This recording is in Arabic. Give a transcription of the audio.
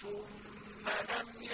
ثم لم